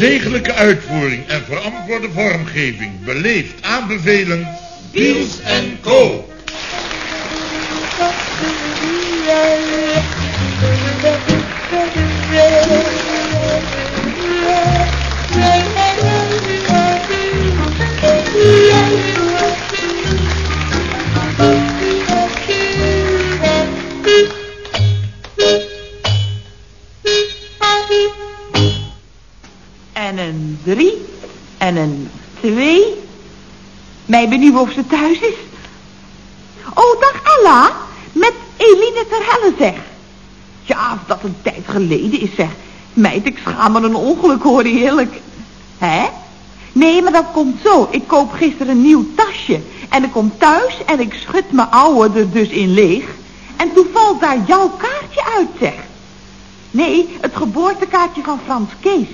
Degelijke uitvoering en verantwoorde vormgeving beleefd aanbevelen... Biels en Co. Mij benieuwd of ze thuis is. Oh, dag Ella. Met Eline Terhelle zeg. Ja, als dat een tijd geleden is zeg. Meid, ik schaam me een ongeluk hoor, eerlijk. Hè? Nee, maar dat komt zo. Ik koop gisteren een nieuw tasje. En ik kom thuis en ik schud mijn oude er dus in leeg. En toen valt daar jouw kaartje uit, zeg. Nee, het geboortekaartje van Frans Kees.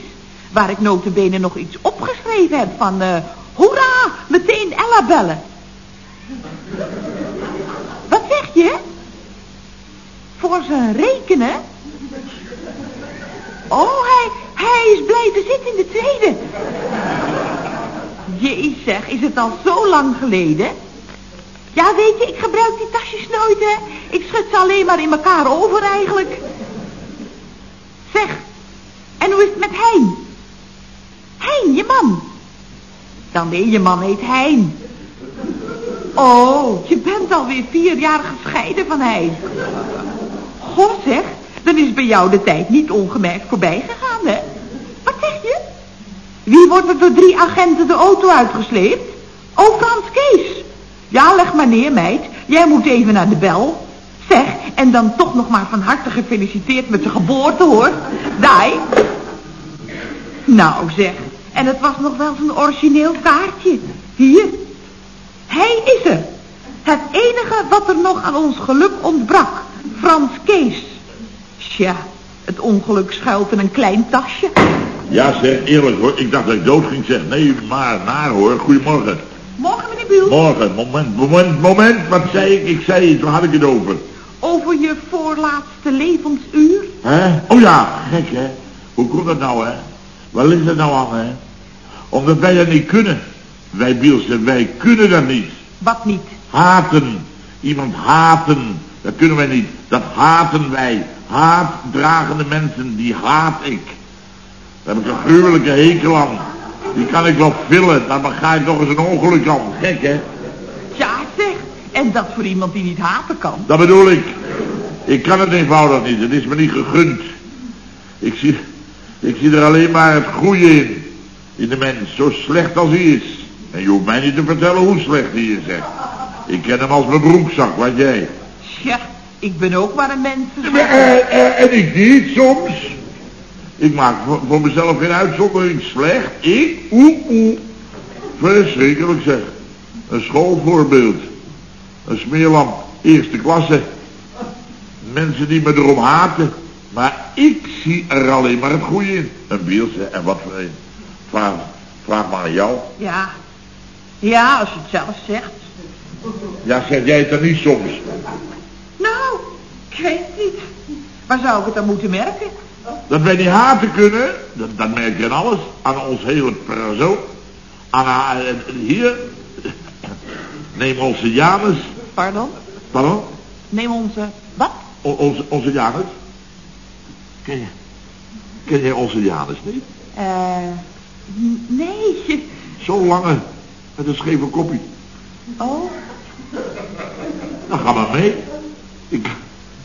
Waar ik notabene nog iets opgeschreven heb van... eh hoera, meteen Ella bellen. Wat zeg je? Voor zijn rekenen? Oh, hij, hij is blijven zitten in de tweede. Jee, zeg, is het al zo lang geleden? Ja, weet je, ik gebruik die tasjes nooit, hè. Ik schud ze alleen maar in elkaar over, eigenlijk. Zeg, en hoe is het met Hein? Hein, je man. Dan nee, je man heet Hein. Oh, je bent alweer vier jaar gescheiden van Hein. Goh zeg, dan is bij jou de tijd niet ongemerkt voorbij gegaan, hè? Wat zeg je? Wie wordt er door drie agenten de auto uitgesleept? Oh, Frans Kees. Ja, leg maar neer, meid. Jij moet even naar de bel. Zeg, en dan toch nog maar van harte gefeliciteerd met zijn geboorte, hoor. Dai. Nou, zeg. En het was nog wel zijn origineel kaartje. Hier. Hij is er. Het enige wat er nog aan ons geluk ontbrak. Frans Kees. Tja, het ongeluk schuilt in een klein tasje. Ja, zeg, eerlijk hoor. Ik dacht dat ik dood ging zeggen. Nee, maar naar hoor. Goedemorgen. Morgen, meneer Buul. Morgen, moment, moment, moment. Wat zei ik? Ik zei iets, waar had ik het over? Over je voorlaatste levensuur. Hè? Oh ja, gek hè. Hoe komt dat nou hè? Waar ligt het nou aan hè? Omdat wij dat niet kunnen. Wij Bielsen, wij kunnen dat niet. Wat niet? Haten. Iemand haten. Dat kunnen wij niet. Dat haten wij. Haatdragende mensen, die haat ik. Daar heb ik een gruwelijke hekel aan. Die kan ik wel vullen, dan ga ik nog eens een ongeluk aan. Gek hè? Ja, zeg. En dat voor iemand die niet haten kan. Dat bedoel ik. Ik kan het eenvoudig niet. Het is me niet gegund. Ik zie, ik zie er alleen maar het goede in. In de mens. Zo slecht als hij is. En je hoeft mij niet te vertellen hoe slecht hij is. Ik ken hem als mijn broekzak, wat jij. Tja, ik ben ook maar een mens. Maar, eh, eh, en ik niet soms. Ik maak voor, voor mezelf geen uitzondering slecht. Ik? Oeh, oeh. Verschrikkelijk zeg. Een schoolvoorbeeld. Een smeerlamp. Eerste klasse. Mensen die me erom haten. Maar ik zie er alleen maar het goede in. Een bielse en wat voor een. Vraag, vraag maar aan jou. Ja. Ja, als je het zelf zegt. Ja, zeg jij het dan niet soms? Nou, ik weet niet. Waar zou ik het dan moeten merken? Dat wij niet haten kunnen, dat, dat merk je aan alles. Aan ons hele persoon. Aan haar, eh, hier. Neem onze Janus. Pardon? Pardon? Neem onze... Wat? O- onze, onze Janus. Ken je? Ken jij onze Janus niet? Eh... nee. Zo'n lange, met een scheve koppie. Oh, Dan ga maar mee. Ik,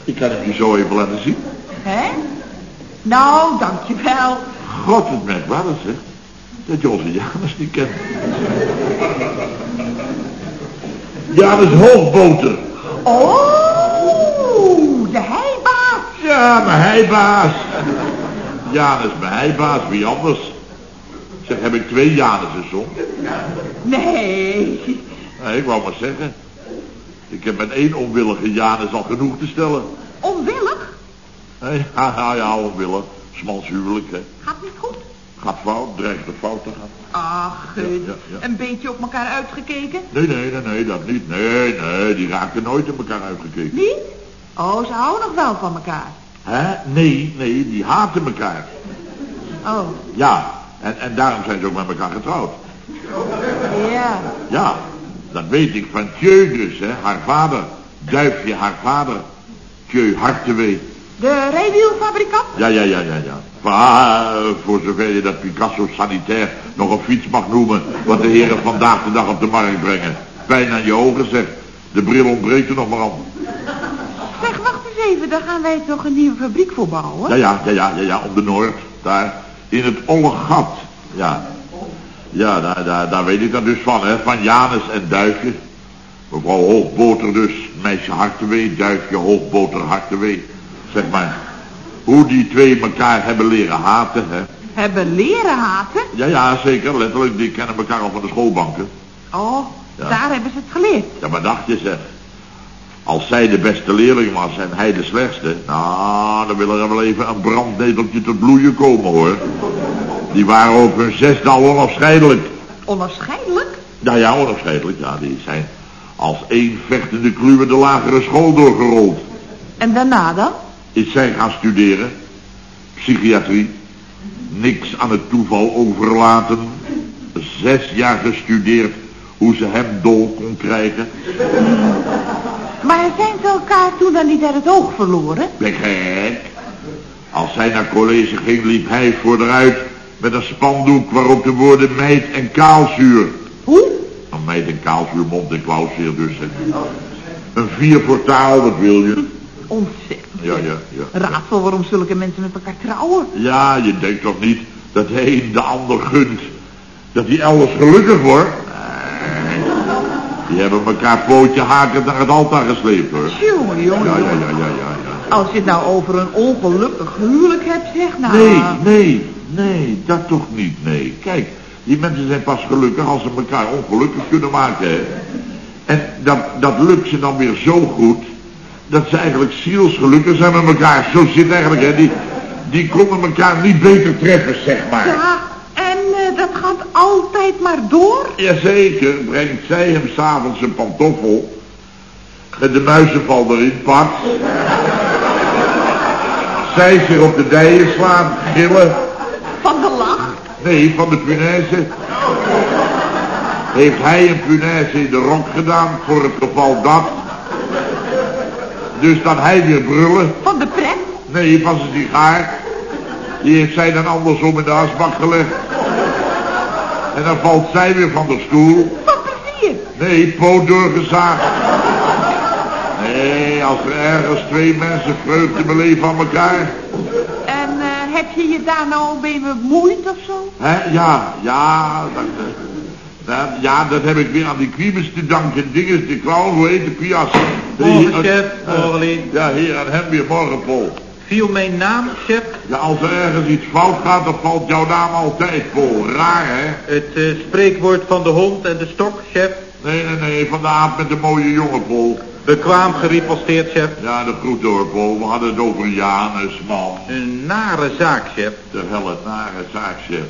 ik kan het je zo even laten zien. hè? Nou, dankjewel. God, het merkwaardig zeg. Dat je onze Janus niet kent. Janus Hoogboter. Oh, de heibaas. Ja, mijn heibaas. Janus, mijn heibaas, wie anders? Zeg, heb ik twee Janussen soms? Nee. Nee, ik wou maar zeggen. Ik heb met één onwillige Janus al genoeg te stellen. Onwillig? Nee, ja, ja, onwillig. Smals huwelijk, hè. Gaat niet goed? Gaat fout, dreigt de fout te gaan. Ach, Ja, ja, ja. een beetje op elkaar uitgekeken? Nee, nee, nee, nee, dat niet. Nee, nee, die raakten nooit in elkaar uitgekeken. Niet? Oh, ze houden nog wel van elkaar. Hè? Nee, nee, die haten elkaar. Oh, Ja, En, en daarom zijn ze ook met elkaar getrouwd. Ja. Ja, dat weet ik van Tjeu dus, hè, haar vader. Duifje, haar vader. Tjeu Hartewee. De rijwielfabrikant? Ja, ja, ja, ja, ja. Maar, eh, voor zover je dat Picasso sanitair nog een fiets mag noemen, wat de heren vandaag de dag op de markt brengen. Pijn aan je ogen, zeg. De bril ontbreekt er nog maar aan. Zeg, wacht eens even. Daar gaan wij toch een nieuwe fabriek voor bouwen? Ja, ja, ja, ja, ja, ja, op de Noord. Daar, in het Olle Gat. Ja. Ja, daar, daar, daar weet ik dat dus van, hè. Van Janus en Duifje. Mevrouw Hoogboter dus, meisje Hartewee, Duifje Hoogboter Hartewee. Zeg maar, hoe die twee elkaar hebben leren haten, hè. Hebben leren haten? Ja, ja, zeker, letterlijk, die kennen elkaar al van de schoolbanken. Oh, Ja. daar hebben ze het geleerd. Ja, maar dacht je zeg. Als zij de beste leerling was en hij de slechtste, nou, dan wil er wel even een brandneteltje tot bloeien komen hoor. Die waren op hun zesde al onafscheidelijk. Onafscheidelijk? Ja, ja, onafscheidelijk, ja, die zijn als één vechtende kluwe de lagere school doorgerold. En daarna dan? Is zij gaan studeren, psychiatrie, niks aan het toeval overlaten, zes jaar gestudeerd hoe ze hem dol kon krijgen. Maar zijn ze elkaar toen dan niet uit het oog verloren? Gek? Als zij naar college ging, liep hij voor eruit met een spandoek waarop de woorden meid en kaalzuur. Hoe? Een meid en kaalzuur, mond en klauwzuur dus. Een vier voor taal, wat wil je? Ontzettend. Ja, ja, ja. Raadsel waarom zulke mensen met elkaar trouwen. Ja, je denkt toch niet dat de een de ander gunt dat hij elders gelukkig wordt? Die hebben elkaar pootje hakend naar het altaar gesleept hoor. Jongen, jongen, Ja, ja, ja, ja, ja. ja. Als je het nou over een ongelukkig huwelijk hebt, zeg nou. Nee, nee, nee, dat toch niet, nee. Kijk, die mensen zijn pas gelukkig als ze elkaar ongelukkig kunnen maken, hè. En dat, dat lukt ze dan weer zo goed, dat ze eigenlijk zielsgelukkig zijn met elkaar. Zo zit eigenlijk, hè, die, die konden elkaar niet beter treffen, zeg maar. Ja, dat gaat altijd maar door? Jazeker, brengt zij hem s'avonds een pantoffel. En de muizenval erin pakt. Zij zich op de dijen slaan, gillen. Van de lach? Nee, van de punaise. Heeft hij een punaise in de rok gedaan voor het geval dat. Dus dan hij weer brullen. Van de pret? Nee, van zijn sigaar. Die heeft zij dan andersom in de asbak gelegd. En dan valt zij weer van de stoel. Van plezier? Nee, poot doorgezaagd. Nee, als er ergens twee mensen vreugde beleven aan elkaar. En eh, heb je je daar nou mee bemoeid of zo? Hè, ja, ja, dat, eh, dat- ja, dat heb ik weer aan die kwiebes te danken. Dinges, de clown, hoe heet de pias? Morgen, chef. eh, Morgen. Ja, hier aan hem weer morgen, Paul. Viel mijn naam, chef? Ja, als er ergens iets fout gaat, dan valt jouw naam altijd, Paul. Raar, hè? Het eh, spreekwoord van de hond en de stok, chef? Nee, nee, nee, van de aap met de mooie jongen, Paul. Bekwaam geriposteerd, chef. Ja, de groet Paul. We hadden het over Janus, man. Een nare zaak, chef. De helle nare zaak, chef.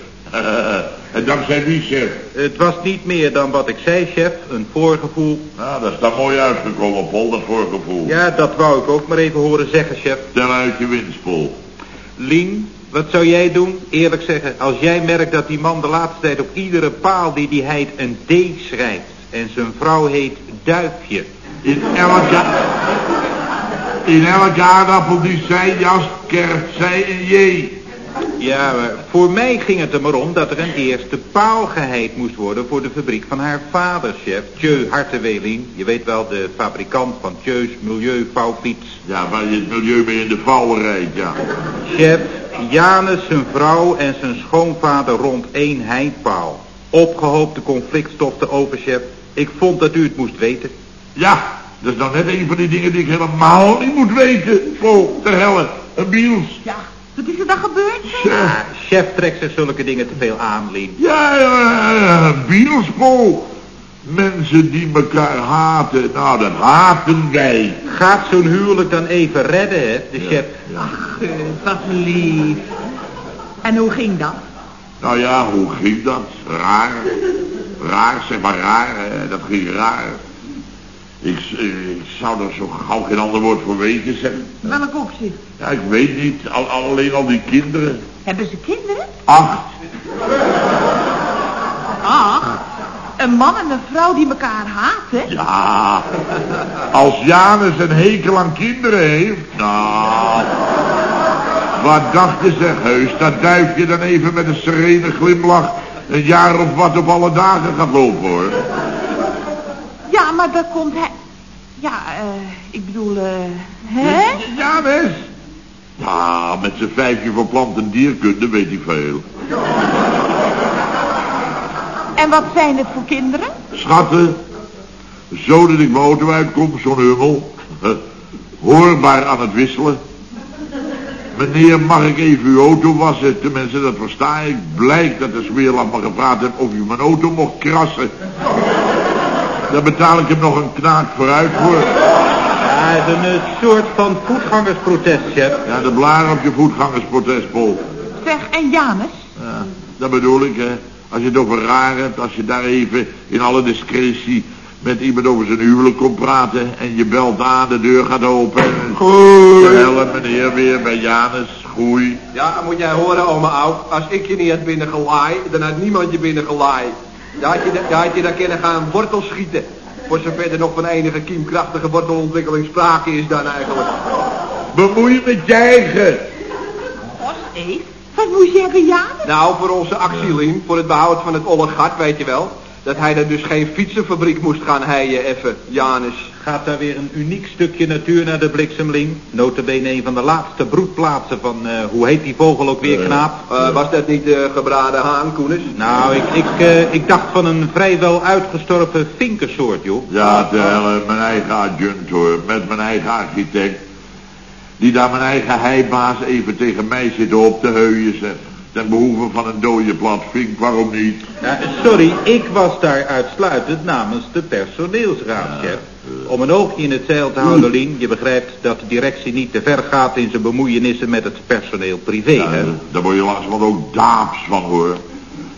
En dankzij wie, chef? Het was niet meer dan wat ik zei, chef. Een voorgevoel. Nou, dat is daar mooi uitgekomen, Paul, dat voorgevoel. Ja, dat wou ik ook maar even horen zeggen, chef. Tel uit je winst, Paul. Lien, wat zou jij doen? Eerlijk zeggen, als jij merkt dat die man de laatste tijd op iedere paal die die heet een D schrijft. En zijn vrouw heet Duifje. In elke... In elke aardappel die zij jast, kerft zij een J. Ja, maar voor mij ging het er maar om dat er een eerste paal geheid moest worden voor de fabriek van haar vader, chef. Tjeu Harteweling, je weet wel, de fabrikant van Tjeus Milieuvouwfiets. Ja, waar je het milieu mee in de vouwen rijdt, ja. Chef, Janus, zijn vrouw en zijn schoonvader rond één heidpaal. Opgehoopte conflictstof te over, chef. Ik vond dat u het moest weten. Ja, dat is nou net een van die dingen die ik helemaal niet moet weten. Paul, ter helle, een biels. Ja. Wat is er dan gebeurd? Ah, chef trekt zich zulke dingen te veel aan, Lien. Ja, ja, ja. Mensen die elkaar haten, nou, dat haten wij. Gaat zo'n huwelijk dan even redden, hè, de chef? Ja. Ach, wat lief. En hoe ging dat? Nou ja, hoe ging dat? Raar. Raar, zeg maar raar. Hè? Dat ging raar. Ik, eh, ik zou er zo gauw geen ander woord voor weten zeggen. Welk opzicht? Ja, ik weet niet. Al, alleen al die kinderen. Hebben ze kinderen? Acht. Ach, een man en een vrouw die elkaar haten? Ja, als Janus een hekel aan kinderen heeft, nou... Wat dacht je zeg, heus, dat duifje dan even met een serene glimlach een jaar of wat op alle dagen gaat lopen, hoor. Ja, maar dat komt hij... Ja, eh, ik bedoel, eh, hè? Janus? Ja, met zijn vijfje van plant- en dierkunde weet hij veel. En wat zijn het voor kinderen? Schatten, zo dat ik mijn auto uitkom, zo'n hummel. Hoorbaar aan het wisselen. Meneer, mag ik even uw auto wassen? Tenminste, dat versta ik. Blijkt dat de smeerlap me gevraagd heeft of u mijn auto mocht krassen. Daar betaal ik hem nog een knaak vooruit voor. Ja, het is een eh, soort van voetgangersprotest, chef. Ja, de blaar op je voetgangersprotest, Paul. Zeg, en Janus? Ja, dat bedoel ik, hè. Als je het over raar hebt, als je daar even in alle discretie met iemand over zijn huwelijk komt praten en je belt aan, de deur gaat open. en- Goeie. De hele meneer weer bij Janus, groei. Ja, moet jij horen, oma oud. Als ik je niet had binnengelaai, dan had niemand je binnengelaai. Dan had je, dan had je daar kunnen gaan wortel schieten. Voor zover er nog van enige kiemkrachtige wortelontwikkeling sprake is dan eigenlijk. Bemoei je met je eigen. Wat moest je hebben, Janus? Nou, voor onze actielien, voor het behoud van het olle gat, weet je wel. Dat hij er dus geen fietsenfabriek moest gaan heien, even, Janus. Gaat daar weer een uniek stukje natuur naar de bliksemling. Notabene een van de laatste broedplaatsen van, eh, hoe heet die vogel ook weer, knaap? Eh, was dat niet de gebraden haan, Koenis? Nou, ik, ik, eh, ik dacht van een vrijwel uitgestorven vinkensoort, joh. Ja, de hele, mijn eigen adjunct hoor, met mijn eigen architect. Die daar mijn eigen heibaas even tegen mij zit op te heuien, zeg. Ten behoeve van een dode plat vink, waarom niet? Ja, sorry, ik was daar uitsluitend namens de personeelsraad, chef. Om een oogje in het zeil te houden, Lien. Je begrijpt dat de directie niet te ver gaat in zijn bemoeienissen met het personeel privé, Ja, hè? daar word je langzamerhand ook daaps van hoor.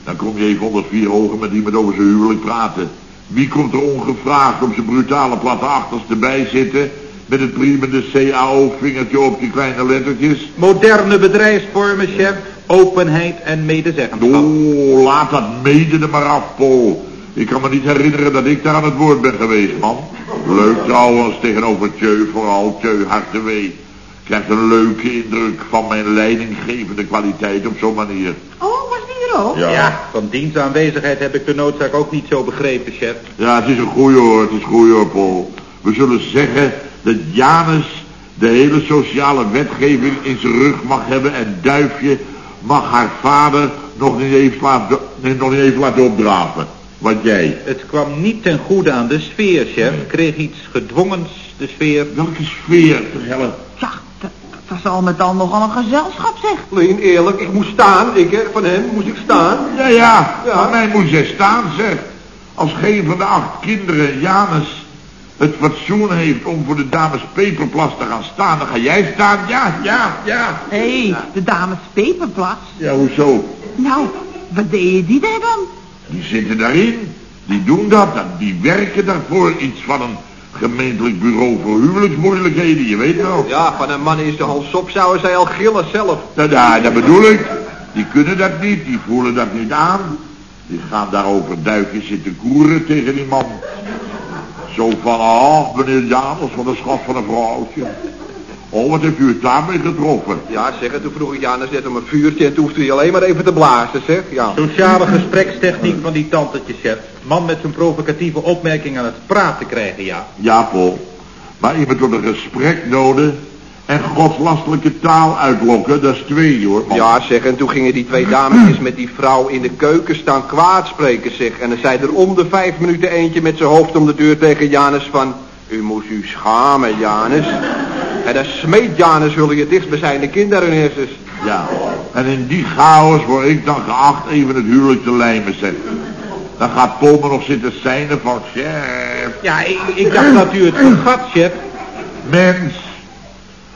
Dan kom je even onder vier ogen met iemand over zijn huwelijk praten. Wie komt er ongevraagd op zijn brutale platte achterste bij zitten... met het priemende CAO-vingertje op die kleine lettertjes? Moderne bedrijfsvormen, chef. Openheid en medezeggenschap. Oh, laat dat mede er maar af, Paul. Ik kan me niet herinneren dat ik daar aan het woord ben geweest, man. Leuk trouwens, tegenover Tjeu, vooral Tjeu Hartewee. Krijgt een leuke indruk van mijn leidinggevende kwaliteit op zo'n manier. Oh, was die er ook? Ja, van dienstaanwezigheid heb ik de noodzaak ook niet zo begrepen, chef. Ja, het is een goeie hoor, het is goeie hoor, Paul. We zullen zeggen dat Janus de hele sociale wetgeving in zijn rug mag hebben en Duifje mag haar vader nog niet even laten, nee, nog niet even laten opdraven. Wat jij? Het kwam niet ten goede aan de sfeer, chef. Kreeg iets gedwongens, de sfeer. Welke sfeer, helle? Ja, dat, was al met al nogal een gezelschap, zeg. Lien, eerlijk, ik moest staan, ik hè, van hem moest ik staan. Ja, ja, Ja. van mij moet jij staan, zeg. Als geen van de acht kinderen, Janus, het fatsoen heeft om voor de dames Peperplas te gaan staan, dan ga jij staan. Ja, ja, ja. Hé, hey, de dames Peperplas. Ja, hoezo? Nou, wat deden die daar dan? Die zitten daarin. Die doen dat. Die werken daarvoor. Iets van een gemeentelijk bureau voor huwelijksmoeilijkheden. Je weet wel. Ja, van een man is de Hans op, zouden zij al gillen zelf. Nou, daar, dat bedoel ik. Die kunnen dat niet. Die voelen dat niet aan. Die gaan daarover duikjes zitten koeren tegen die man. Zo van, ah, meneer Janus, wat een schat van een vrouwtje. Oh, wat heeft u het daarmee getroffen? Ja, zeg, en toen vroeg ik Janus net om een vuurtje en toen hoefde hij alleen maar even te blazen, zeg. Ja. Sociale gesprekstechniek van die tantetje, chef. Man met zijn provocatieve opmerking aan het praten krijgen, ja. Ja, Paul. Maar iemand tot een gesprek noden en godslastelijke taal uitlokken, dat is twee hoor. man. Ja, zeg, en toen gingen die twee dametjes met die vrouw in de keuken staan kwaadspreken, zeg. En dan zei er om de vijf minuten eentje met zijn hoofd om de deur tegen Janus van... U moest u schamen, Janus. En dan smeet Janus wil je dichtstbijzijnde kinderen in hersens. Ja, en in die chaos word ik dan geacht even het huwelijk te lijmen, zeg. Dan gaat me nog zitten seinen van, chef, Ja, ik, ik dacht dat u het vergat, chef. mens,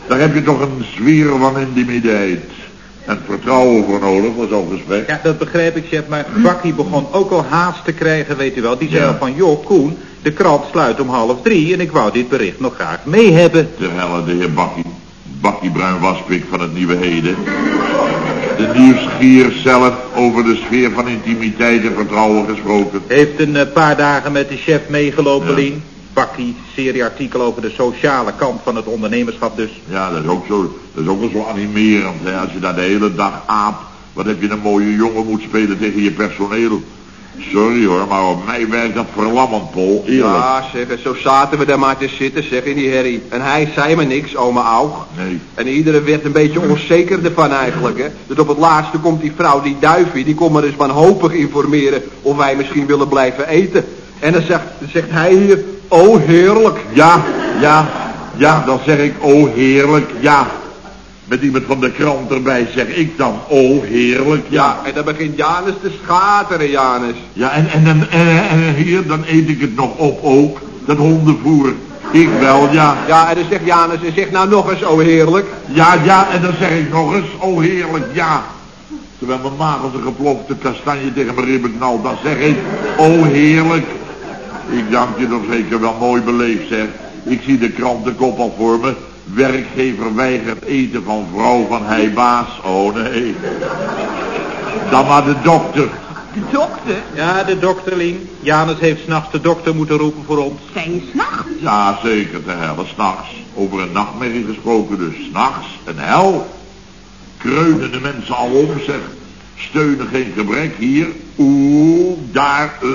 daar heb je toch een sfeer van intimiteit. En vertrouwen voor nodig voor zo'n gesprek. Ja, dat begrijp ik, chef, maar Bakkie begon ook al haast te krijgen, weet u wel. Die zei Ja. al van, joh, Koen, de krant sluit om half drie en ik wou dit bericht nog graag mee hebben. Ter helle de heer Bakkie. Bakkie Bruin Waspik van het Nieuwe Heden. De nieuwsgier zelf over de sfeer van intimiteit en vertrouwen gesproken. Heeft een eh, paar dagen met de chef meegelopen, Ja. Lien. Bakkie, serieartikel over de sociale kant van het ondernemerschap dus. Ja, dat is ook zo, dat is ook wel zo animerend. Hè? Als je daar de hele dag aap, wat heb je een mooie jongen moet spelen tegen je personeel. Sorry hoor, maar op mij werkt dat verlammend, Paul. Eerlijk. Ja, zeg, en zo zaten we daar maar te zitten, zeg, in die herrie. En hij zei me niks, oma Aug. Nee. En iedereen werd een beetje onzeker ervan eigenlijk, hè. Dus op het laatste komt die vrouw, die duifie, die komt maar eens wanhopig informeren of wij misschien willen blijven eten. En dan zegt, dan zegt hij hier, oh heerlijk. Ja, ja, ja, dan zeg ik, oh heerlijk, ja. Met iemand van de krant erbij zeg ik dan, oh heerlijk, ja. En dan begint Janus te schateren, Janus. Ja, en, en, en, en, en hier, dan eet ik het nog op ook, dat hondenvoer. Ik wel, ja. Ja, en dan zegt Janus, en zegt nou nog eens, oh heerlijk. Ja, ja, en dan zeg ik nog eens, oh heerlijk, ja. Terwijl mijn maag als een geplofte kastanje tegen mijn ribben knalt, dan zeg ik, oh heerlijk. Ik dank je nog zeker wel mooi beleefd, zeg. Ik zie de krantenkop al voor me. Werkgever weigert eten van vrouw van hij baas. Oh nee. Dan maar de dokter. De dokter? Ja, de dokter, Lien. Janus heeft s'nachts de dokter moeten roepen voor ons. Zij is nacht. Ja, zeker, te helle, s'nachts. Over een nachtmerrie gesproken dus. S'nachts, een hel. Kreunen de mensen al om, zeg. Steunen geen gebrek, hier. Oeh, daar, eh.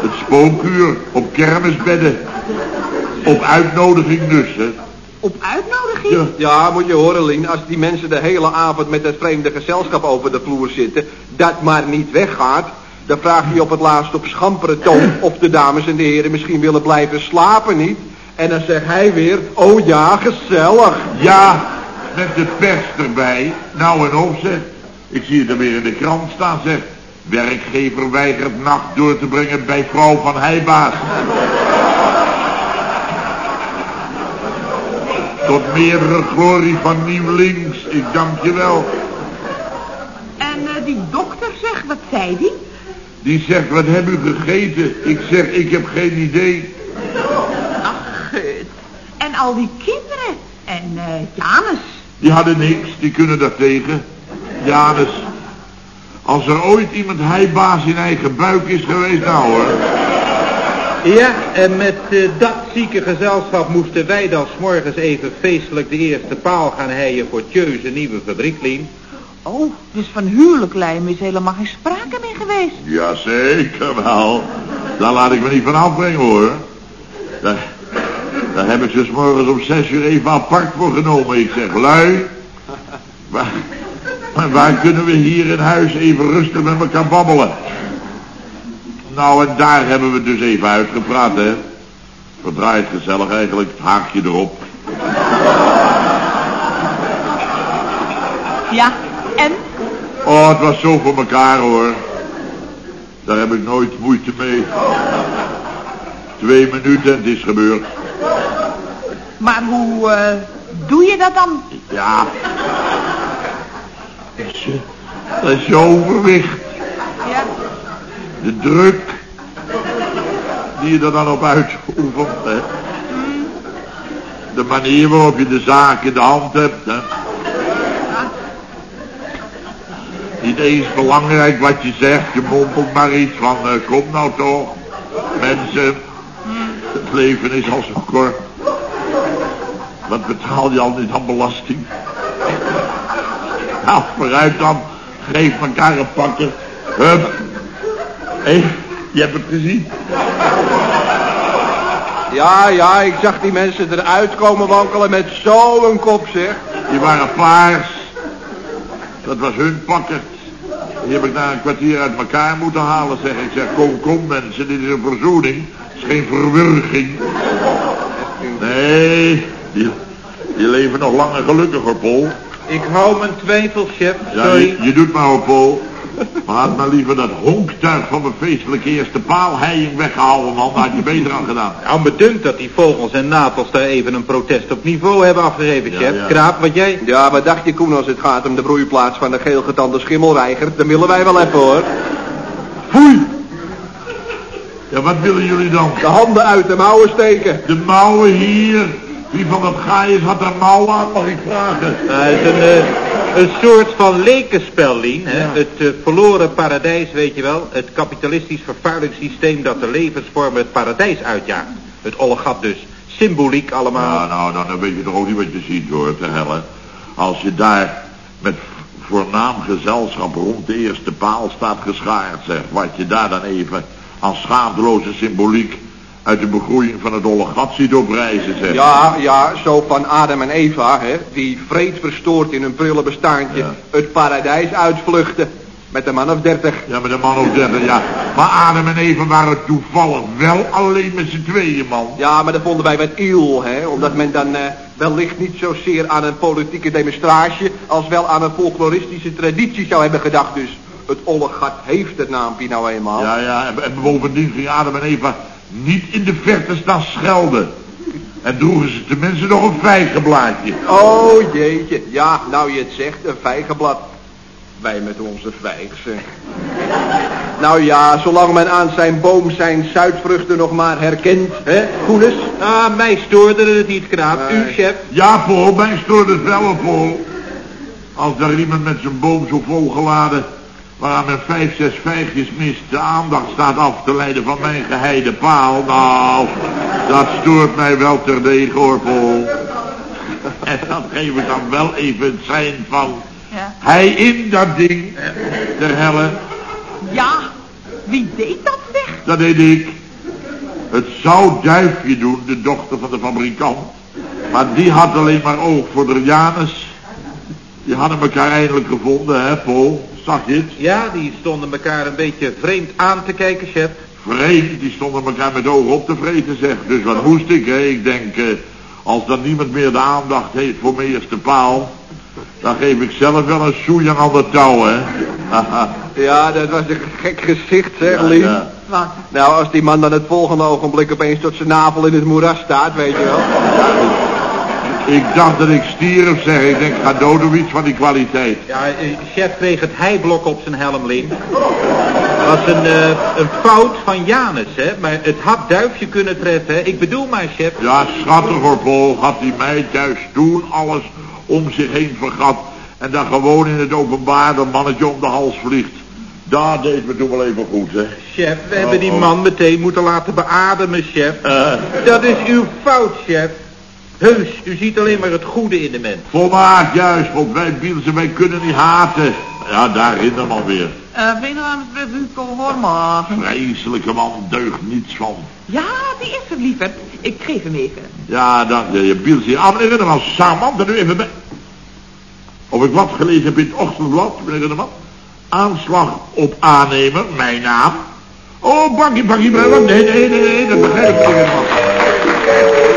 Het spookuur, op kermisbedden. Op uitnodiging dus, hè. Op uitnodiging? Ja. Ja, moet je horen, Lien, als die mensen de hele avond met dat vreemde gezelschap over de vloer zitten, dat maar niet weggaat, dan vraag je op het laatst op schampere toon of de dames en de heren misschien willen blijven slapen niet. En dan zegt hij weer, oh ja, gezellig. Ja, met de pers erbij. Nou en op, zeg. Ik zie het er weer in de krant staan, zeg. Werkgever weigert nacht door te brengen bij vrouw van Heijbaas. Tot meerdere glorie van Nieuw Links. Ik dank je wel. En eh, die dokter zegt, wat zei die? Die zegt, wat heb u gegeten? Ik zeg, ik heb geen idee. Ach, gut. En al die kinderen. En eh Janus. Die hadden niks, die kunnen daar tegen. Janus. Als er ooit iemand heibaas in eigen buik is geweest, nou hoor. Ja, en met eh, dat zieke gezelschap moesten wij dan 's morgens even feestelijk de eerste paal gaan heien voor Tjeus nieuwe fabriek, Lien. Oh, dus van huwelijk lijmen is helemaal geen sprake meer geweest. Jazeker wel. Daar laat ik me niet van afbrengen hoor. Daar, daar heb ik ze 's morgens om zes uur even apart voor genomen. Ik zeg, lui, waar, maar waar kunnen we hier in huis even rustig met elkaar babbelen? Nou, en daar hebben we dus even uitgepraat, hè. Verdraaid gezellig eigenlijk, het haakje erop. Ja, en? Oh, het was zo voor elkaar hoor. Daar heb ik nooit moeite mee. Twee minuten en het is gebeurd. Maar hoe eh, doe je dat dan? Ja. Dat is, je- dat is je overwicht. Ja. De druk. Die je er dan op uitoefent. Hè. De manier waarop je de zaak in de hand hebt. Hè. Niet eens belangrijk wat je zegt. Je mompelt maar iets van, eh, kom nou toch. Mensen, het leven is al zo kort. Wat betaal je al niet aan belasting? Nou, vooruit dan. Geef elkaar een pakken. Hup. Hé, je hebt het gezien. Ja, ja, ik zag die mensen eruit komen wankelen met zo'n kop, zeg. Die waren paars. Dat was hun pakken. Die heb ik na een kwartier uit elkaar moeten halen, zeg ik. zeg, kom, kom mensen, dit is een verzoening. Het is geen verwurging. Nee, die, die leven nog lang en gelukkig hoor, Paul. Ik hou mijn twijfels, chef. Ja, Sorry. je, je doet maar Paul. Maar had maar liever dat honktuig van mijn feestelijke eerste paalheiing weggehouden, man. Daar had je beter aan gedaan. Nou, me dunkt dat die vogels en napels daar even een protest op niveau hebben afgegeven, Ja, chef. ja. Kraap, wat jij? Ja, wat dacht je, Koen, als het gaat om de broeiplaats van de geelgetande schimmelreiger? Dan willen wij wel even, hoor. Foei! Ja, wat willen jullie dan? De handen uit de mouwen steken. De mouwen hier. Wie van dat gaaiers had daar mouwen aan, mag ik vragen? Nou, het is een, eh, Een soort van lekenspel, Lien. Hè? Het eh, verloren paradijs, weet je wel. Het kapitalistisch vervuilingssysteem dat de levensvormen het paradijs uitjaagt. Het gat dus. Symboliek allemaal. Ja, nou, dan, dan weet je toch ook niet wat je ziet hoor, te helle. Als je daar met voornaam gezelschap rond de eerste paal staat geschaard, zeg. Wat je daar dan even aan schaamteloze symboliek uit de begroeiing van het dolle gat ziet oprijzen, zeg. Ja, ja, zo van Adam en Eva, hè, die vreed verstoord in hun prille bestaantje Ja. het paradijs uitvluchten. Met een man of dertig. Ja, met een man of dertig, ja. Maar Adam en Eva waren toevallig wel alleen met z'n tweeën, man. Ja, maar dat vonden wij wat iel, hè, omdat men dan eh, wellicht niet zozeer aan een politieke demonstratie als wel aan een folkloristische traditie zou hebben gedacht. Dus het olle gat heeft het naampje nou eenmaal. Ja, ja, en, en bovendien ging Adam en Eva niet in de verte staan schelden. En droegen ze tenminste nog een vijgenblaadje. Oh jeetje, ja, nou je het zegt, een vijgenblad. Wij met onze vijg, zeg. Nou ja, zolang men aan zijn boom zijn zuidvruchten nog maar herkent, hè, Koenis? Ah, mij stoorde het niet, knaap. Nee. U, chef. Ja, Paul, mij stoort het wel Paul. Als daar iemand met zijn boom zo volgeladen, waaraan men vijf, zes vijgjes mist, de aandacht staat af te leiden van mijn geheide paal, nou, dat stoort mij wel terdege, hoor, Paul. En dat geef ik dan wel even het zijn van, Ja. hij in dat ding, ter helle, Ja, wie deed dat zeg? dat deed ik. Het zou Duifje doen, de dochter van de fabrikant. Maar die had alleen maar oog voor de Janus. Die hadden elkaar eindelijk gevonden, hè, Paul? Zag je het? Ja, die stonden elkaar een beetje vreemd aan te kijken, chef. Vreemd, die stonden elkaar met ogen op te vreten, zeg. Dus wat moest ik, hè? Ik denk, eh, als dan niemand meer de aandacht heeft voor mijn eerste paal... dan geef ik zelf wel een soejang aan de touw, hè? Ja, dat was een gek gezicht, zeg, Ja, ja. Wat? Nou, als die man dan het volgende ogenblik opeens tot zijn navel in het moeras staat, weet je wel. Ik dacht dat ik stierf, zeg. Ik denk, ga dood of iets van die kwaliteit. Ja, eh, chef kreeg het heiblok op zijn helm, Lien. was een, eh, een fout van Janus, hè. Maar het had duifje kunnen treffen, hè. Ik bedoel maar, chef. Ja, schattig hoor, Paul. Had die meid juist toen alles om zich heen vergat. En dan gewoon in het openbaar dat mannetje om de hals vliegt. Daar deed me toen wel even goed, hè. Chef, we Oh, hebben die oh. man meteen moeten laten beademen, chef. Eh, Dat is uw fout, chef. Heus, u ziet alleen maar het goede in de mens. volmaakt juist, want wij Bielsen, wij kunnen niet haten. Ja, daar herinner man weer. Uh, Benjamin Prevuco Hormagen. Vreselijke man, deugt niets van. Ja, die is er liever. Ik geef hem even. Ja, dank je, je Bielsen. Ah, meneer Rinneman, samen, er nu even bij. Of ik wat gelezen heb in het ochtendblad, meneer Rinneman. Aanslag op aannemer, mijn naam. Oh, bakkie, bakkie, bakkie. Nee, nee, nee, nee, dat begrijp ik, meneer Rinneman.